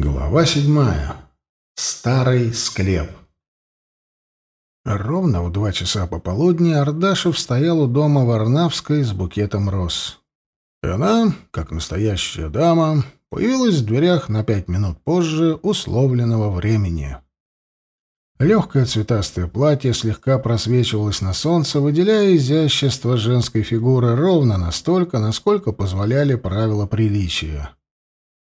Глава седьмая. Старый склеп. Ровно в два часа пополудни Ардашев стоял у дома Варнавской с букетом роз. И она, как настоящая дама, появилась в дверях на пять минут позже условленного времени. Легкое цветастое платье слегка просвечивалось на солнце, выделяя изящество женской фигуры ровно настолько, насколько позволяли правила приличия.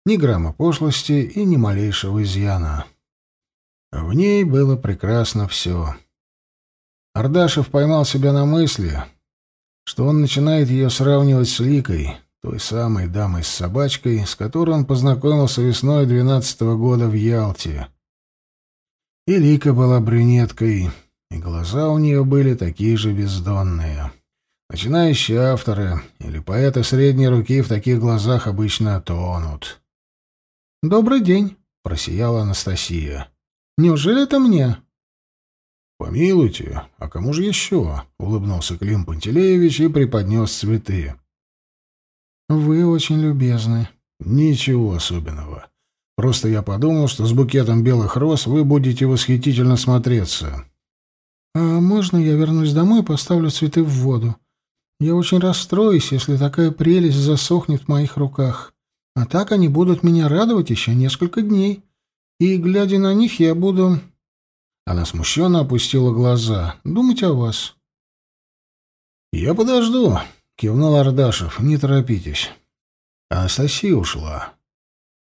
Ни грамма пошлости и ни малейшего изъяна. В ней было прекрасно все. Ардашев поймал себя на мысли, что он начинает ее сравнивать с Ликой, той самой дамой с собачкой, с которой он познакомился весной двенадцатого года в Ялте. И Лика была брюнеткой, и глаза у нее были такие же бездонные. Начинающие авторы или поэты средней руки в таких глазах обычно тонут. «Добрый день», — просияла Анастасия. «Неужели это мне?» «Помилуйте, а кому же еще?» — улыбнулся Клим Пантелеевич и преподнес цветы. «Вы очень любезны». «Ничего особенного. Просто я подумал, что с букетом белых роз вы будете восхитительно смотреться». «А можно я вернусь домой и поставлю цветы в воду? Я очень расстроюсь, если такая прелесть засохнет в моих руках». А так они будут меня радовать еще несколько дней. И, глядя на них, я буду...» Она смущенно опустила глаза. «Думать о вас». «Я подожду», — кивнул Ардашев. «Не торопитесь». Анастасия ушла.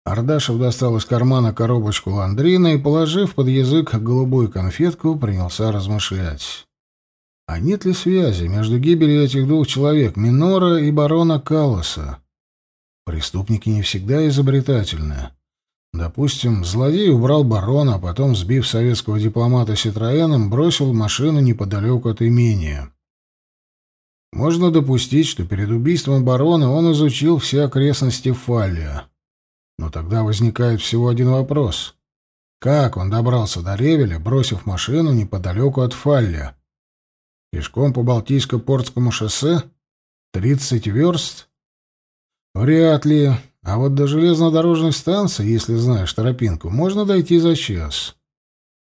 Ардашев достал из кармана коробочку ландрина и, положив под язык голубую конфетку, принялся размышлять. А нет ли связи между гибелью этих двух человек, Минора и барона Калласа? Преступники не всегда изобретательны. Допустим, злодей убрал барона, а потом, сбив советского дипломата Ситроеном, бросил машину неподалеку от имения. Можно допустить, что перед убийством барона он изучил все окрестности Фаллия. Но тогда возникает всего один вопрос. Как он добрался до Ревеля, бросив машину неподалеку от Фаллия? Пешком по Балтийско-Портскому шоссе? Тридцать верст? Вряд ли. А вот до железнодорожной станции, если знаешь тропинку, можно дойти за час.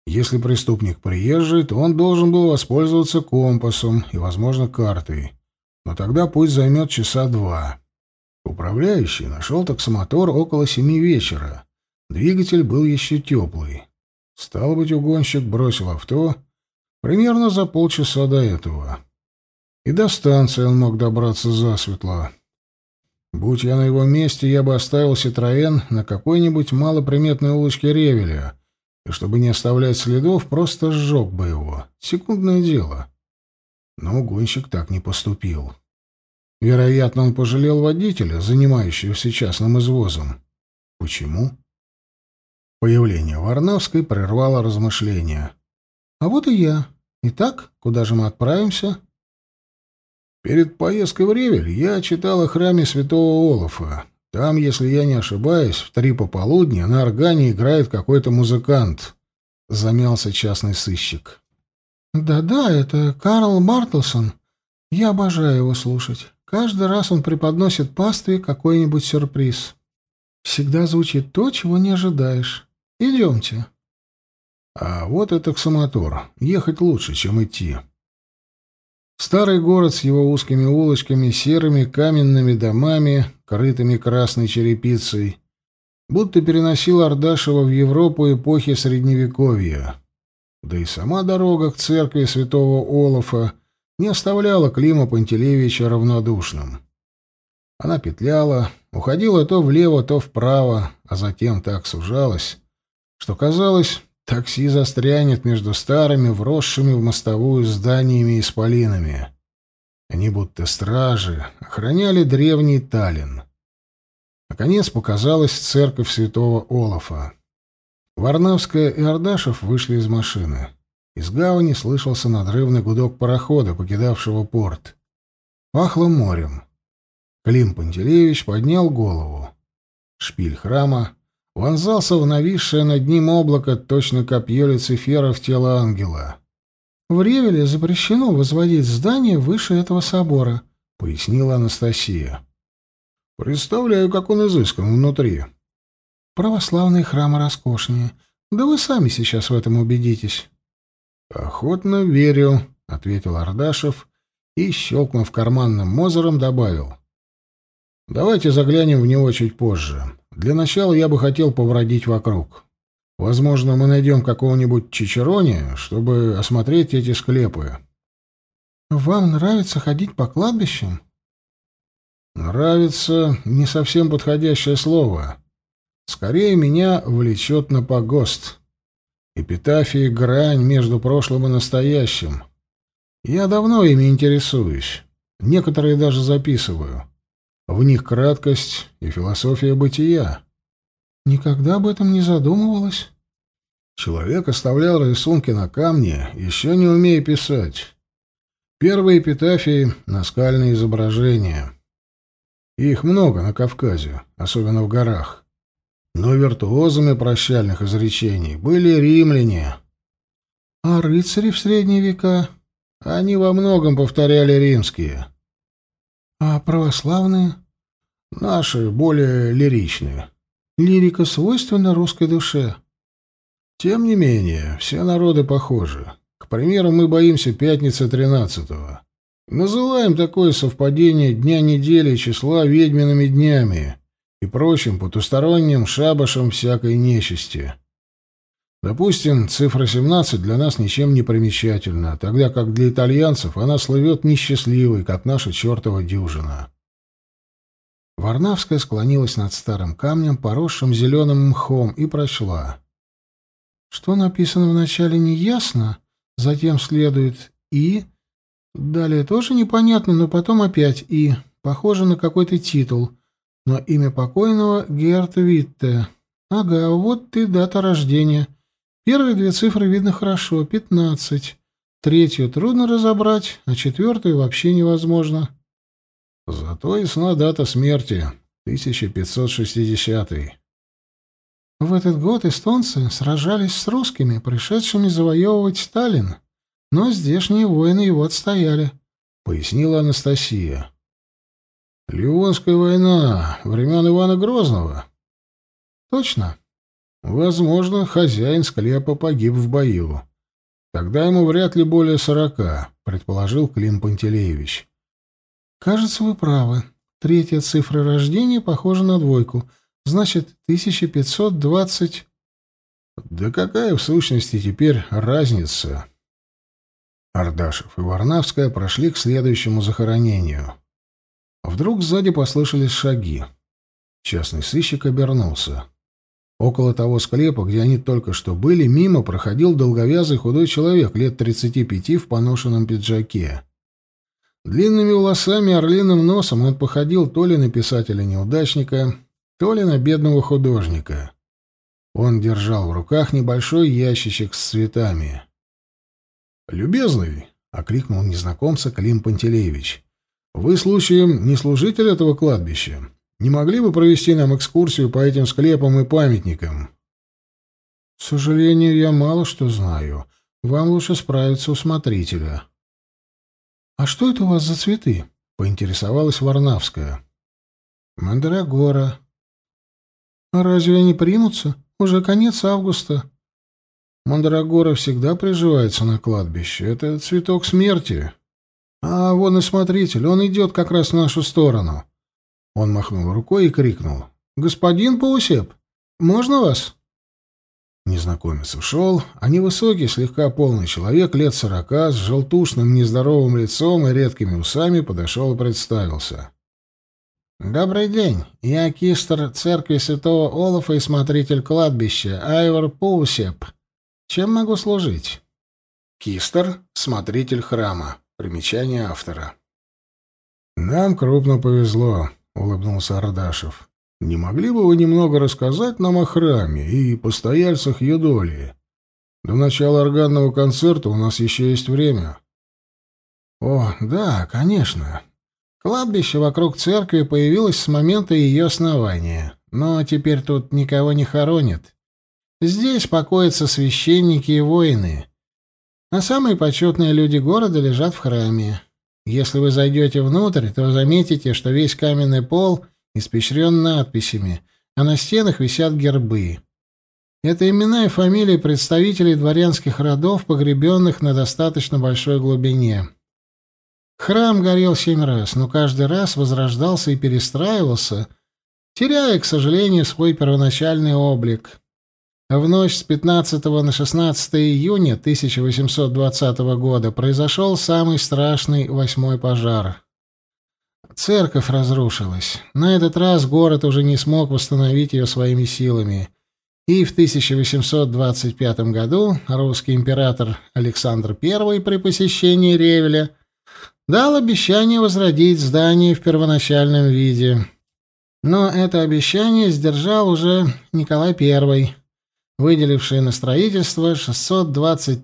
Если преступник приезжий, то он должен был воспользоваться компасом и, возможно, картой. Но тогда путь займет часа два. Управляющий нашел таксомотор около семи вечера. Двигатель был еще теплый. Стало быть, угонщик бросил авто примерно за полчаса до этого. И до станции он мог добраться засветло. Будь я на его месте, я бы оставил Ситроен на какой-нибудь малоприметной улочке Ревеля, и чтобы не оставлять следов, просто сжег бы его. Секундное дело. Но гонщик так не поступил. Вероятно, он пожалел водителя, занимающегося частным извозом. Почему? Появление Варнавской прервало размышления. «А вот и я. Итак, куда же мы отправимся?» Перед поездкой в Ревель я читал о храме святого Олафа. Там, если я не ошибаюсь, в три пополудни на органе играет какой-то музыкант. Замялся частный сыщик. Да-да, это Карл Бартлсон. Я обожаю его слушать. Каждый раз он преподносит пастве какой-нибудь сюрприз. Всегда звучит то, чего не ожидаешь. Идемте. А вот это таксомотор. Ехать лучше, чем идти. Старый город с его узкими улочками, серыми каменными домами, крытыми красной черепицей, будто переносил Ардашева в Европу эпохи Средневековья. Да и сама дорога к церкви святого Олафа не оставляла Клима Пантелеевича равнодушным. Она петляла, уходила то влево, то вправо, а затем так сужалась, что казалось, Такси застрянет между старыми, вросшими в мостовую зданиями и спалинами. Они будто стражи охраняли древний Таллин. Наконец показалась церковь святого Олафа. Варнавская и Ардашев вышли из машины. Из гавани слышался надрывный гудок парохода, покидавшего порт. Пахло морем. Клим Пантелеевич поднял голову. Шпиль храма вонзался в нависшее над ним облако точно копье Люцифера в тело ангела. «В Ревеле запрещено возводить здание выше этого собора», — пояснила Анастасия. «Представляю, как он изыскан внутри». Православные храмы роскошнее. Да вы сами сейчас в этом убедитесь. Охотно верю, ответил Ардашев и, щелкнув карманным мозером, добавил. Давайте заглянем в него чуть позже. Для начала я бы хотел повродить вокруг. Возможно, мы найдем какого-нибудь чичерони, чтобы осмотреть эти склепы. Вам нравится ходить по кладбищам? Нравится не совсем подходящее слово. Скорее меня влечет на погост. Эпитафии — грань между прошлым и настоящим. Я давно ими интересуюсь. Некоторые даже записываю. В них краткость и философия бытия. Никогда об этом не задумывалась. Человек оставлял рисунки на камне, еще не умея писать. Первые эпитафии — наскальные изображения. Их много на Кавказе, особенно в горах. Но виртуозами прощальных изречений были римляне. А рыцари в средние века? Они во многом повторяли римские. А православные? Наши более лиричные. Лирика свойственна русской душе. Тем не менее, все народы похожи. К примеру, мы боимся пятницы тринадцатого. Называем такое совпадение дня недели числа ведьмиными днями и прочим потусторонним шабашем всякой нечисти. Допустим, цифра 17 для нас ничем не примечательна, тогда как для итальянцев она слывет несчастливой, как наша чертова дюжина. Варнавская склонилась над старым камнем, поросшим зеленым мхом, и прочла. Что написано вначале неясно, затем следует «и», далее тоже непонятно, но потом опять «и», похоже на какой-то титул, но имя покойного — Герт Витте. Ага, вот и дата рождения. Первые две цифры видно хорошо — пятнадцать. Третью трудно разобрать, а четвертую вообще невозможно. Зато ясна дата смерти — 1560 -й. В этот год эстонцы сражались с русскими, пришедшими завоевывать Сталин, но здешние воины его отстояли, — пояснила Анастасия. Ливонская война времен Ивана Грозного. Точно. Возможно, хозяин склепа погиб в бою. Тогда ему вряд ли более сорока, предположил Клим Пантелеевич. Кажется, вы правы. Третья цифра рождения похожа на двойку. Значит, 1520... Да какая в сущности теперь разница? Ардашев и Варнавская прошли к следующему захоронению. Вдруг сзади послышались шаги. Частный сыщик обернулся. Около того склепа, где они только что были, мимо проходил долговязый худой человек лет 35 в поношенном пиджаке. Длинными волосами и орлиным носом он походил то ли на писателя-неудачника, то ли на бедного художника. Он держал в руках небольшой ящичек с цветами. «Любезный!» — окликнул незнакомца Клим Пантелеевич. Вы, случаем, не служитель этого кладбища? Не могли бы провести нам экскурсию по этим склепам и памятникам? К сожалению, я мало что знаю. Вам лучше справиться у смотрителя. А что это у вас за цветы? поинтересовалась Варнавская. Мандрагора. А разве они примутся? Уже конец августа. Мандрагора всегда приживается на кладбище. Это цветок смерти. «А вон и смотритель, он идет как раз в нашу сторону». Он махнул рукой и крикнул. «Господин Паусеп, можно вас?» Незнакомец ушел, а невысокий, слегка полный человек лет сорока с желтушным нездоровым лицом и редкими усами подошел и представился. «Добрый день. Я кистер церкви святого Олафа и смотритель кладбища Айвор Паусеп. Чем могу служить?» «Кистер — смотритель храма», Примечание автора. «Нам крупно повезло», — улыбнулся Ардашев. «Не могли бы вы немного рассказать нам о храме и постояльцах Юдолии? До начала органного концерта у нас еще есть время». «О, да, конечно. Кладбище вокруг церкви появилось с момента ее основания, но теперь тут никого не хоронят. Здесь покоятся священники и воины». А самые почетные люди города лежат в храме. Если вы зайдете внутрь, то заметите, что весь каменный пол испещрен надписями, а на стенах висят гербы. Это имена и фамилии представителей дворянских родов, погребенных на достаточно большой глубине. Храм горел семь раз, но каждый раз возрождался и перестраивался, теряя, к сожалению, свой первоначальный облик. В ночь с 15 на 16 июня 1820 года произошел самый страшный восьмой пожар. Церковь разрушилась. На этот раз город уже не смог восстановить ее своими силами. И в 1825 году русский император Александр I при посещении Ревеля дал обещание возродить здание в первоначальном виде. Но это обещание сдержал уже Николай I, выделивший на строительство 620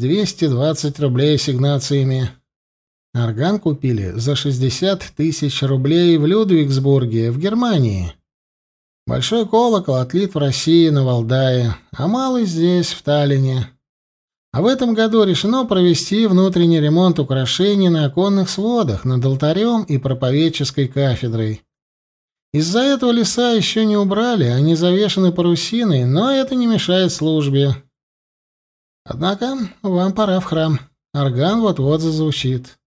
220 рублей ассигнациями. Орган купили за 60 тысяч рублей в Людвигсбурге, в Германии. Большой колокол отлит в России на Валдае, а малый здесь, в Таллине. А в этом году решено провести внутренний ремонт украшений на оконных сводах над алтарем и проповедческой кафедрой. Из-за этого леса еще не убрали, они завешены парусиной, но это не мешает службе. Однако вам пора в храм. Орган вот-вот зазвучит.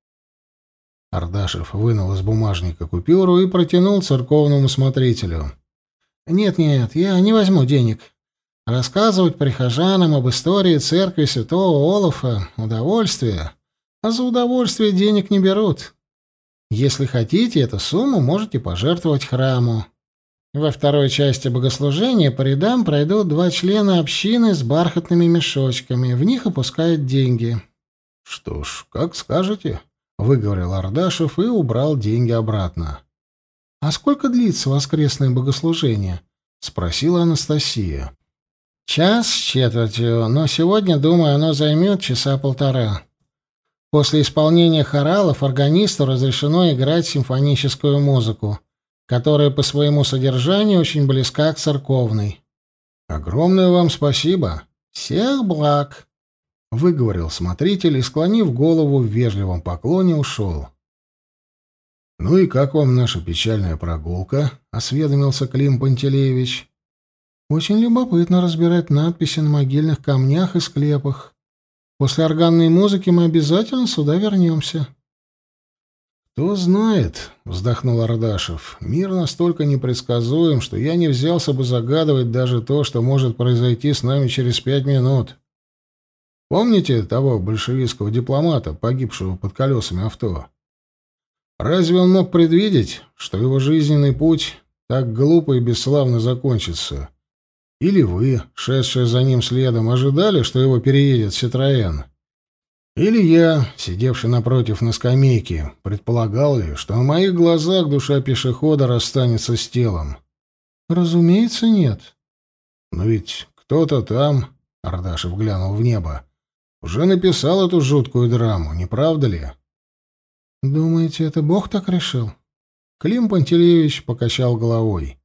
Ардашев вынул из бумажника купюру и протянул церковному смотрителю. Нет-нет, я не возьму денег. Рассказывать прихожанам об истории церкви святого Олафа — удовольствие, а за удовольствие денег не берут. Если хотите, эту сумму можете пожертвовать храму. Во второй части богослужения по рядам пройдут два члена общины с бархатными мешочками. В них опускают деньги. — Что ж, как скажете, — выговорил Ардашев и убрал деньги обратно. — А сколько длится воскресное богослужение? — спросила Анастасия. — Час с четвертью, но сегодня, думаю, оно займет часа полтора. После исполнения хоралов органисту разрешено играть симфоническую музыку, которая по своему содержанию очень близка к церковной. — Огромное вам спасибо. — Всех благ. — выговорил смотритель и, склонив голову в вежливом поклоне, ушел. — «Ну и как вам наша печальная прогулка?» — осведомился Клим Пантелеевич. «Очень любопытно разбирать надписи на могильных камнях и склепах. После органной музыки мы обязательно сюда вернемся». «Кто знает», — вздохнул Ардашев, — «мир настолько непредсказуем, что я не взялся бы загадывать даже то, что может произойти с нами через пять минут. Помните того большевистского дипломата, погибшего под колесами авто?» Разве он мог предвидеть, что его жизненный путь так глупо и бесславно закончится? Или вы, шедшие за ним следом, ожидали, что его переедет Ситроен? Или я, сидевший напротив на скамейке, предполагал ли, что на моих глазах душа пешехода расстанется с телом? Разумеется, нет. Но ведь кто-то там, Ардашев глянул в небо, уже написал эту жуткую драму, не правда ли? «Думаете, это Бог так решил?» Клим Пантелеевич покачал головой.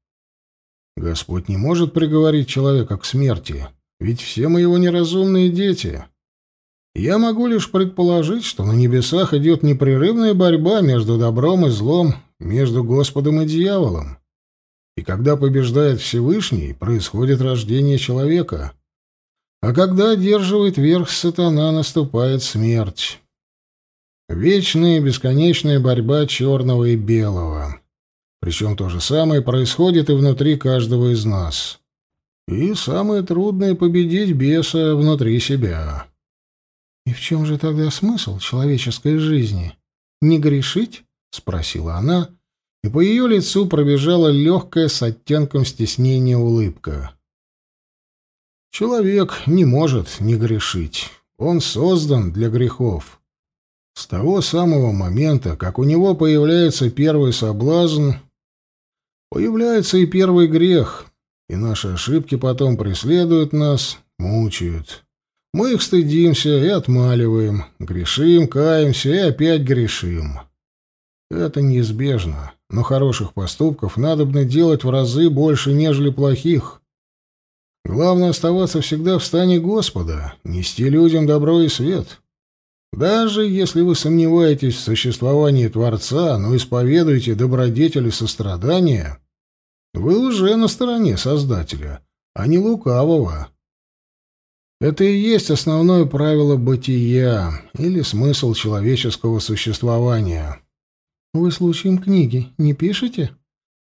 «Господь не может приговорить человека к смерти, ведь все мы его неразумные дети. Я могу лишь предположить, что на небесах идет непрерывная борьба между добром и злом, между Господом и дьяволом. И когда побеждает Всевышний, происходит рождение человека. А когда одерживает верх сатана, наступает смерть». Вечная бесконечная борьба черного и белого. Причем то же самое происходит и внутри каждого из нас. И самое трудное — победить беса внутри себя. «И в чем же тогда смысл человеческой жизни? Не грешить?» — спросила она, и по ее лицу пробежала легкая с оттенком стеснения улыбка. «Человек не может не грешить. Он создан для грехов. С того самого момента, как у него появляется первый соблазн, появляется и первый грех, и наши ошибки потом преследуют нас, мучают. Мы их стыдимся и отмаливаем, грешим, каемся и опять грешим. Это неизбежно, но хороших поступков надобно делать в разы больше, нежели плохих. Главное оставаться всегда в стане Господа, нести людям добро и свет. Даже если вы сомневаетесь в существовании Творца, но исповедуете добродетель и сострадание, Вы уже на стороне Создателя, а не лукавого. Это и есть основное правило бытия или смысл человеческого существования. Вы случаем книги не пишете?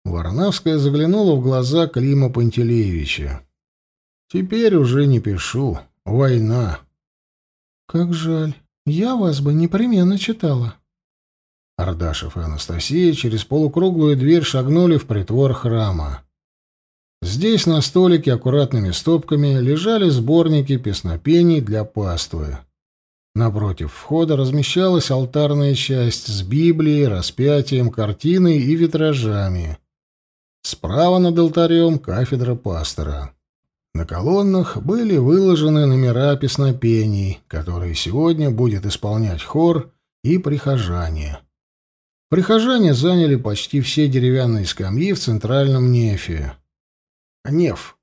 Варнавская заглянула в глаза Клима Пантелеевича. Теперь уже не пишу. Война. Как жаль. Я вас бы непременно читала. Ардашев и Анастасия через полукруглую дверь шагнули в притвор храма. Здесь на столике аккуратными стопками лежали сборники песнопений для паствы. Напротив входа размещалась алтарная часть с Библией, распятием, картиной и витражами. Справа над алтарем кафедра пастора. На колоннах были выложены номера песнопений, которые сегодня будет исполнять хор и прихожане. Прихожане заняли почти все деревянные скамьи в центральном нефе. Неф.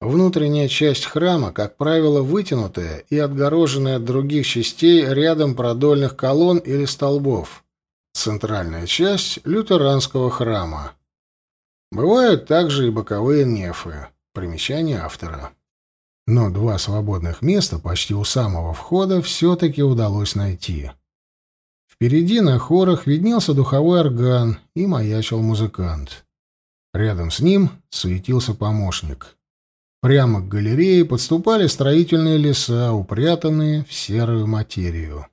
Внутренняя часть храма, как правило, вытянутая и отгороженная от других частей рядом продольных колонн или столбов. Центральная часть лютеранского храма. Бывают также и боковые нефы. Примечание автора. Но два свободных места почти у самого входа все-таки удалось найти. Впереди на хорах виднелся духовой орган и маячил музыкант. Рядом с ним суетился помощник. Прямо к галерее подступали строительные леса, упрятанные в серую материю.